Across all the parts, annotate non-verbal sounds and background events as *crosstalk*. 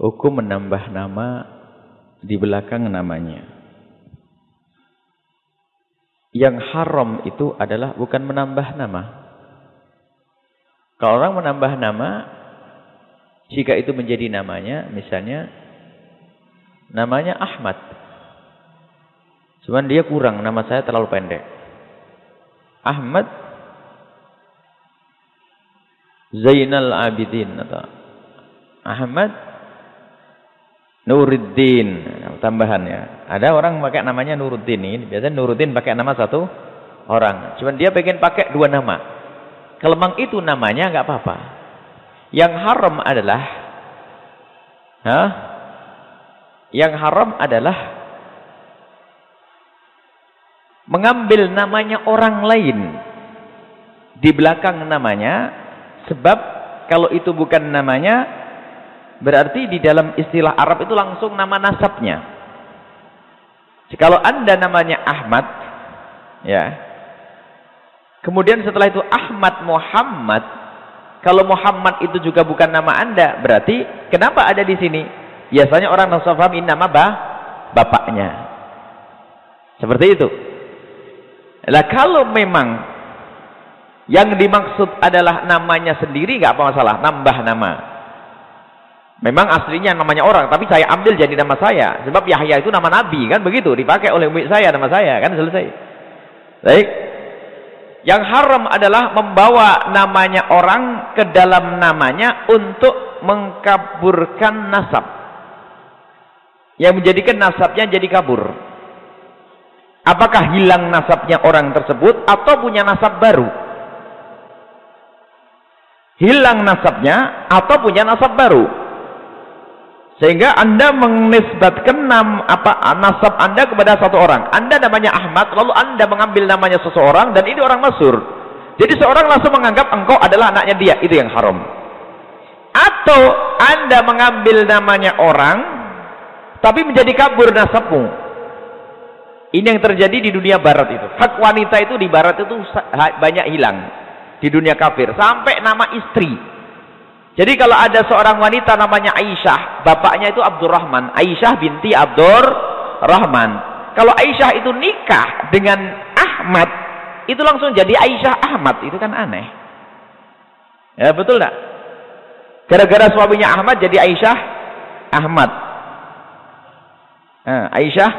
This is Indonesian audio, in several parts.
Hukum menambah nama di belakang namanya. Yang haram itu adalah bukan menambah nama. Kalau orang menambah nama, jika itu menjadi namanya, misalnya namanya Ahmad. Cuman dia kurang, nama saya terlalu pendek. Ahmad Zainal Abidin atau Ahmad Nuruddin tambahannya. Ada orang pakai namanya Nuruddin ini. Biasanya Nuruddin pakai nama satu orang. Cuman dia pengen pakai dua nama. Kalau memang itu namanya nggak apa-apa. Yang haram adalah Hah? Yang haram adalah mengambil namanya orang lain di belakang namanya sebab kalau itu bukan namanya Berarti di dalam istilah Arab itu langsung nama nasabnya. Kalau anda namanya Ahmad, ya. Kemudian setelah itu Ahmad Muhammad, kalau Muhammad itu juga bukan nama anda, berarti kenapa ada di sini? Biasanya orang ini nama bah, bapaknya. Seperti itu. Lah kalau memang yang dimaksud adalah namanya sendiri, nggak apa masalah, nambah nama. Memang aslinya namanya orang, tapi saya ambil jadi nama saya. Sebab Yahya itu nama Nabi, kan begitu. Dipakai oleh umi saya, nama saya, kan selesai. Baik. Yang haram adalah membawa namanya orang ke dalam namanya untuk mengkaburkan nasab. Yang menjadikan nasabnya jadi kabur. Apakah hilang nasabnya orang tersebut atau punya nasab baru? Hilang nasabnya atau punya nasab baru? Sehingga Anda menisbatkan nam, apa nasab Anda kepada satu orang. Anda namanya Ahmad, lalu Anda mengambil namanya seseorang dan ini orang Mesir. Jadi seorang langsung menganggap engkau adalah anaknya dia, itu yang haram. Atau Anda mengambil namanya orang tapi menjadi kabur nasabmu. Ini yang terjadi di dunia barat itu. Hak wanita itu di barat itu banyak hilang. Di dunia kafir sampai nama istri jadi kalau ada seorang wanita namanya Aisyah, bapaknya itu Abdurrahman. Aisyah binti Abdurrahman. Kalau Aisyah itu nikah dengan Ahmad, itu langsung jadi Aisyah Ahmad. Itu kan aneh. Ya betul tak? Gara-gara suaminya Ahmad jadi Aisyah Ahmad. Nah, Aisyah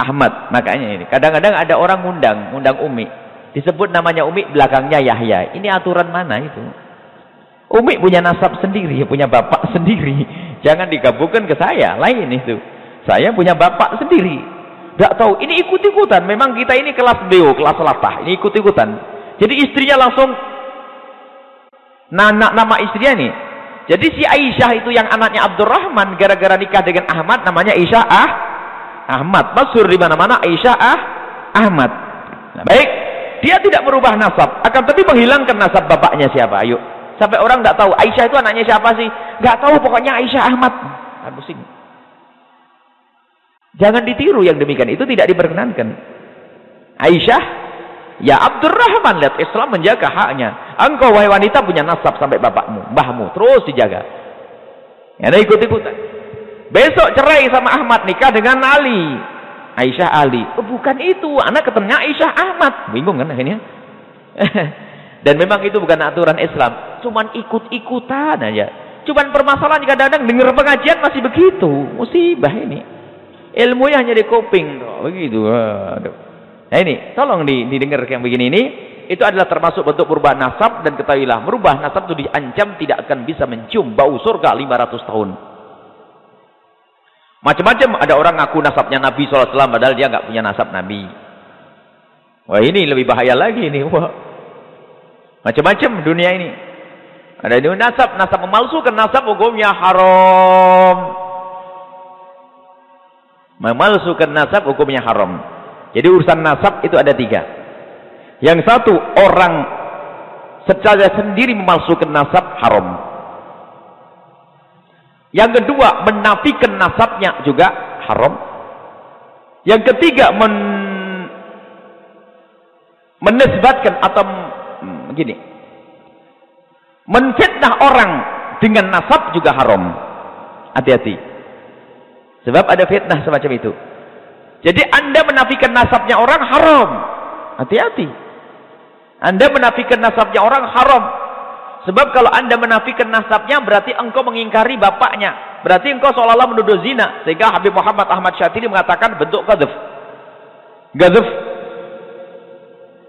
Ahmad. Makanya ini. Kadang-kadang ada orang undang, undang Umi. Disebut namanya Umi, belakangnya Yahya. Ini aturan mana itu? Umi punya nasab sendiri, punya bapak sendiri. Jangan digabungkan ke saya, lain itu. Saya punya bapak sendiri. Tidak tahu, ini ikut-ikutan. Memang kita ini kelas BO, kelas latah. Ini ikut-ikutan. Jadi istrinya langsung, nama, nama istrinya ini. Jadi si Aisyah itu yang anaknya Abdurrahman, gara-gara nikah dengan Ahmad, namanya Aisyah ah, Ahmad. Masyur di mana-mana Aisyah ah, Ahmad. Nah, baik, dia tidak merubah nasab, akan tapi menghilangkan nasab bapaknya siapa? Ayo. Sampai orang tidak tahu Aisyah itu anaknya siapa sih? Nggak tahu pokoknya Aisyah Ahmad. Kan pusing. Jangan ditiru yang demikian. Itu tidak diperkenankan. Aisyah, ya Abdurrahman lihat Islam menjaga haknya. Engkau wahai wanita punya nasab sampai bapakmu, mbahmu, terus dijaga. Ya, ikut-ikutan. Besok cerai sama Ahmad nikah dengan Ali. Aisyah Ali. Oh, bukan itu, anak ketemunya Aisyah Ahmad. Bingung kan akhirnya? *laughs* Dan memang itu bukan aturan Islam. Cuman ikut-ikutan aja. Cuman permasalahan kadang-kadang dengar pengajian masih begitu. Musibah ini. Ilmunya hanya di kuping. Begitu. Aduh. Nah ini, tolong didengar yang begini ini. Itu adalah termasuk bentuk perubahan nasab. Dan ketahuilah, merubah nasab itu diancam tidak akan bisa mencium bau surga 500 tahun. Macam-macam ada orang ngaku nasabnya Nabi SAW padahal dia nggak punya nasab Nabi. Wah ini lebih bahaya lagi ini. Wah. Macam-macam dunia ini. Ada ini nasab, nasab memalsukan nasab hukumnya haram. Memalsukan nasab hukumnya haram. Jadi urusan nasab itu ada tiga. Yang satu, orang secara sendiri memalsukan nasab haram. Yang kedua, menafikan nasabnya juga haram. Yang ketiga, men menisbatkan atau gini. Menfitnah orang dengan nasab juga haram. Hati-hati. Sebab ada fitnah semacam itu. Jadi anda menafikan nasabnya orang haram. Hati-hati. Anda menafikan nasabnya orang haram. Sebab kalau anda menafikan nasabnya berarti engkau mengingkari bapaknya. Berarti engkau seolah-olah menuduh zina. Sehingga Habib Muhammad Ahmad Syatiri mengatakan bentuk gadaf. Gadaf.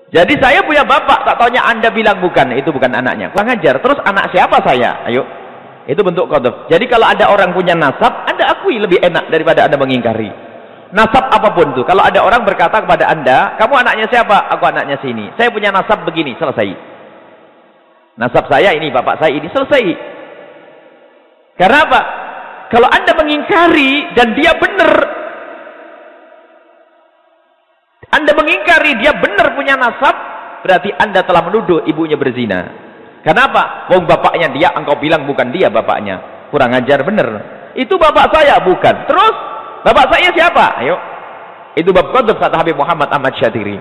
Jadi saya punya bapak, tak taunya anda bilang bukan. Itu bukan anaknya. Kurang ajar. Terus anak siapa saya? Ayo. Itu bentuk gadaf. Jadi kalau ada orang punya nasab, anda akui lebih enak daripada anda mengingkari. Nasab apa pun tuh. Kalau ada orang berkata kepada anda, kamu anaknya siapa? Aku anaknya sini. Saya punya nasab begini. Selesai. Nasab saya ini, bapak saya ini, selesai. Karena apa? Kalau anda mengingkari dan dia benar, mengingkari dia benar punya nasab, berarti anda telah menuduh ibunya berzina. Kenapa? Wong bapaknya dia, engkau bilang bukan dia bapaknya. Kurang ajar benar. Itu bapak saya, bukan. Terus, bapak saya siapa? Ayo. Itu bab qadr kata Habib Muhammad Ahmad Syatiri.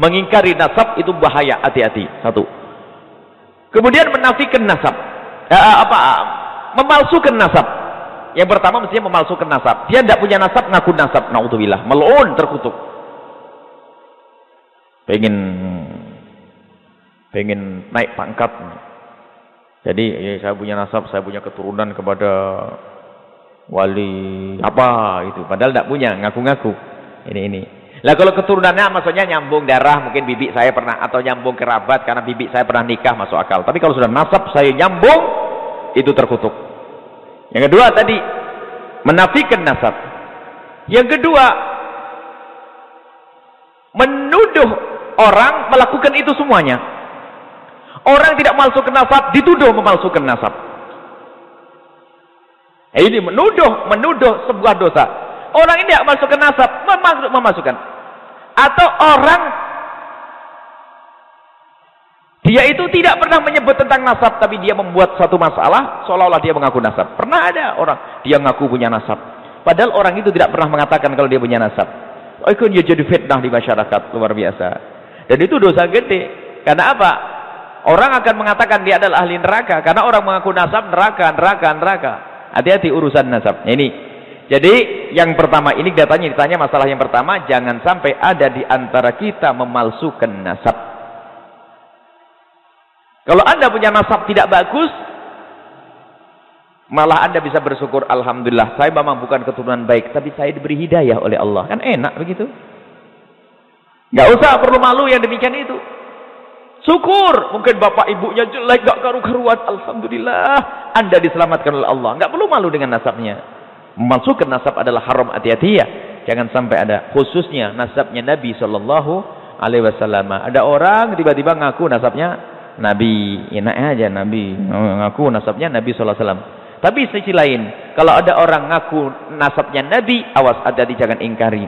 Mengingkari nasab itu bahaya, hati-hati. Satu. Kemudian menafikan nasab. Eh, apa? Memalsukan nasab. Yang pertama mestinya memalsukan nasab. Dia tidak punya nasab, ngaku nasab. Naudzubillah. Melun terkutuk. Pengen pengen naik pangkat. Jadi ya, saya punya nasab, saya punya keturunan kepada wali apa itu. Padahal tidak punya, ngaku-ngaku. Ini ini. Lah kalau keturunannya maksudnya nyambung darah, mungkin bibi saya pernah atau nyambung kerabat karena bibi saya pernah nikah masuk akal. Tapi kalau sudah nasab saya nyambung itu terkutuk. Yang kedua tadi menafikan nasab. Yang kedua menuduh orang melakukan itu semuanya. Orang tidak memalsukan nasab dituduh memalsukan nasab. Ini menuduh, menuduh sebuah dosa. Orang ini tidak masukkan nasab, memasuk, memasukkan. Atau orang dia itu tidak pernah menyebut tentang nasab, tapi dia membuat satu masalah seolah-olah dia mengaku nasab. Pernah ada orang dia mengaku punya nasab, padahal orang itu tidak pernah mengatakan kalau dia punya nasab. Oh, itu dia jadi fitnah di masyarakat luar biasa. Dan itu dosa gede. Karena apa? Orang akan mengatakan dia adalah ahli neraka karena orang mengaku nasab neraka, neraka, neraka. Hati-hati urusan nasab. Ini jadi yang pertama ini datanya ditanya masalah yang pertama jangan sampai ada di antara kita memalsukan nasab. Kalau anda punya nasab tidak bagus, malah anda bisa bersyukur Alhamdulillah saya memang bukan keturunan baik tapi saya diberi hidayah oleh Allah. Kan enak begitu. Gak usah perlu malu yang demikian itu. Syukur. Mungkin bapak ibunya jelek gak karu-karuan. Alhamdulillah. Anda diselamatkan oleh Allah. Gak perlu malu dengan nasabnya. Memasukkan nasab adalah haram hati-hati ya. Jangan sampai ada khususnya nasabnya Nabi sallallahu alaihi wasallam. Ada orang tiba-tiba ngaku nasabnya Nabi. Enak aja Nabi. Ngaku nasabnya Nabi sallallahu alaihi wasallam. Tapi sisi lain, kalau ada orang ngaku nasabnya Nabi, awas hati-hati jangan ingkari.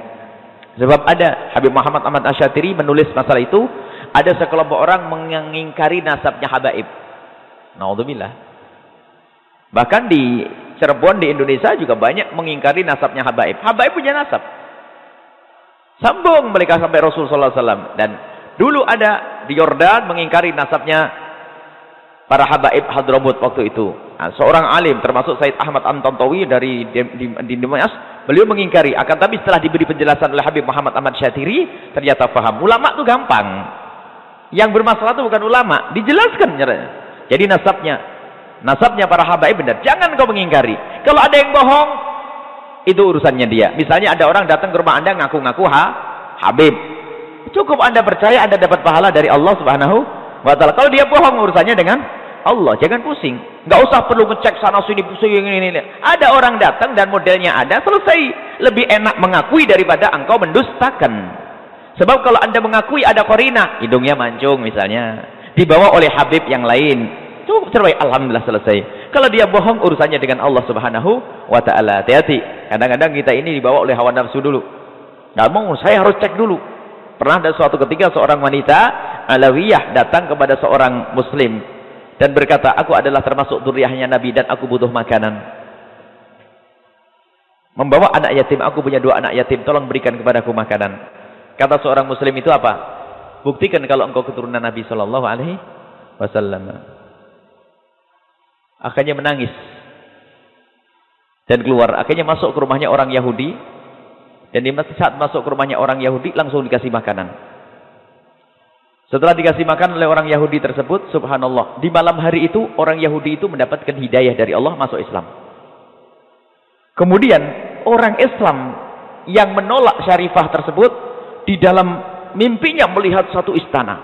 Sebab ada Habib Muhammad Ahmad Asyatiri menulis masalah itu, ada sekelompok orang mengingkari nasabnya Habaib. Naudzubillah. Bahkan di Cirebon di Indonesia juga banyak mengingkari nasabnya Habaib. Habaib punya nasab. Sambung mereka sampai Rasulullah SAW. Dan dulu ada di Yordan mengingkari nasabnya para Habaib Hadramut waktu itu. Nah, seorang alim termasuk Said Ahmad Antontowi dari di, beliau mengingkari. Akan tapi setelah diberi penjelasan oleh Habib Muhammad Ahmad Syatiri, ternyata paham. Ulama itu gampang. Yang bermasalah itu bukan ulama, dijelaskan. Jadi nasabnya Nasabnya para habaib benar. Jangan kau mengingkari. Kalau ada yang bohong, itu urusannya dia. Misalnya ada orang datang ke rumah anda ngaku-ngaku ha, habib. Cukup anda percaya anda dapat pahala dari Allah subhanahu wa ta'ala. Kalau dia bohong urusannya dengan Allah. Jangan pusing. Nggak usah perlu ngecek sana sini pusing ini, ini. Ada orang datang dan modelnya ada, selesai. Lebih enak mengakui daripada engkau mendustakan. Sebab kalau anda mengakui ada korina, hidungnya mancung misalnya. Dibawa oleh habib yang lain Cukup cerai, alhamdulillah selesai. Kalau dia bohong urusannya dengan Allah Subhanahu wa taala. Hati-hati. Kadang-kadang kita ini dibawa oleh hawa nafsu dulu. Enggak mau, saya harus cek dulu. Pernah ada suatu ketika seorang wanita Alawiyah datang kepada seorang muslim dan berkata, "Aku adalah termasuk zuriyahnya Nabi dan aku butuh makanan." Membawa anak yatim, aku punya dua anak yatim, tolong berikan kepadaku makanan. Kata seorang muslim itu apa? Buktikan kalau engkau keturunan Nabi sallallahu alaihi wasallam akhirnya menangis. Dan keluar. Akhirnya masuk ke rumahnya orang Yahudi. Dan di saat masuk ke rumahnya orang Yahudi, langsung dikasih makanan. Setelah dikasih makan oleh orang Yahudi tersebut, subhanallah. Di malam hari itu, orang Yahudi itu mendapatkan hidayah dari Allah masuk Islam. Kemudian, orang Islam yang menolak syarifah tersebut, di dalam mimpinya melihat satu istana.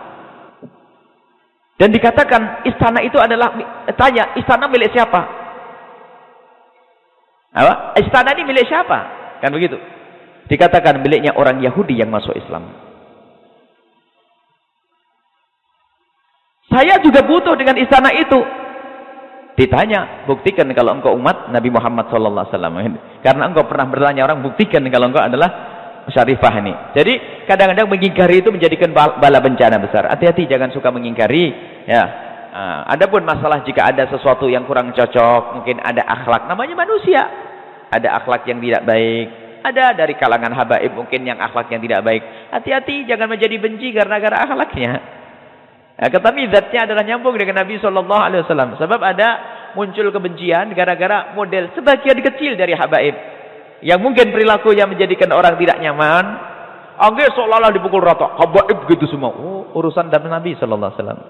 Dan dikatakan, istana itu adalah, tanya, istana milik siapa? Apa? Istana ini milik siapa? Kan begitu. Dikatakan miliknya orang Yahudi yang masuk Islam. Saya juga butuh dengan istana itu. Ditanya, buktikan kalau engkau umat Nabi Muhammad sallallahu alaihi wasallam. Karena engkau pernah bertanya orang, buktikan kalau engkau adalah syarifah ini. Jadi kadang-kadang mengingkari itu menjadikan bala bencana besar. Hati-hati jangan suka mengingkari, ya. Nah, adapun masalah jika ada sesuatu yang kurang cocok, mungkin ada akhlak namanya manusia. Ada akhlak yang tidak baik, ada dari kalangan habaib mungkin yang akhlak yang tidak baik. Hati-hati jangan menjadi benci karena gara akhlaknya. Ya, tetapi zatnya adalah nyambung dengan Nabi Shallallahu Alaihi Wasallam. Sebab ada muncul kebencian gara-gara model sebagian kecil dari habaib yang mungkin perilakunya menjadikan orang tidak nyaman. Anggir seolah-olah dipukul rata. Habaib gitu semua. Oh, urusan dan Nabi Shallallahu Alaihi Wasallam.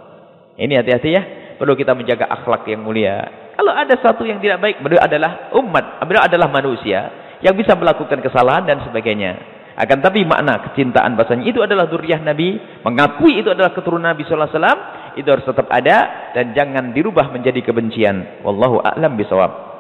Ini hati-hati ya. Perlu kita menjaga akhlak yang mulia. Kalau ada satu yang tidak baik, beliau adalah umat, beliau adalah manusia yang bisa melakukan kesalahan dan sebagainya. Akan tapi makna kecintaan bahasanya itu adalah zuriyah Nabi, mengakui itu adalah keturunan Nabi sallallahu alaihi wasallam, itu harus tetap ada dan jangan dirubah menjadi kebencian. Wallahu a'lam bisawab.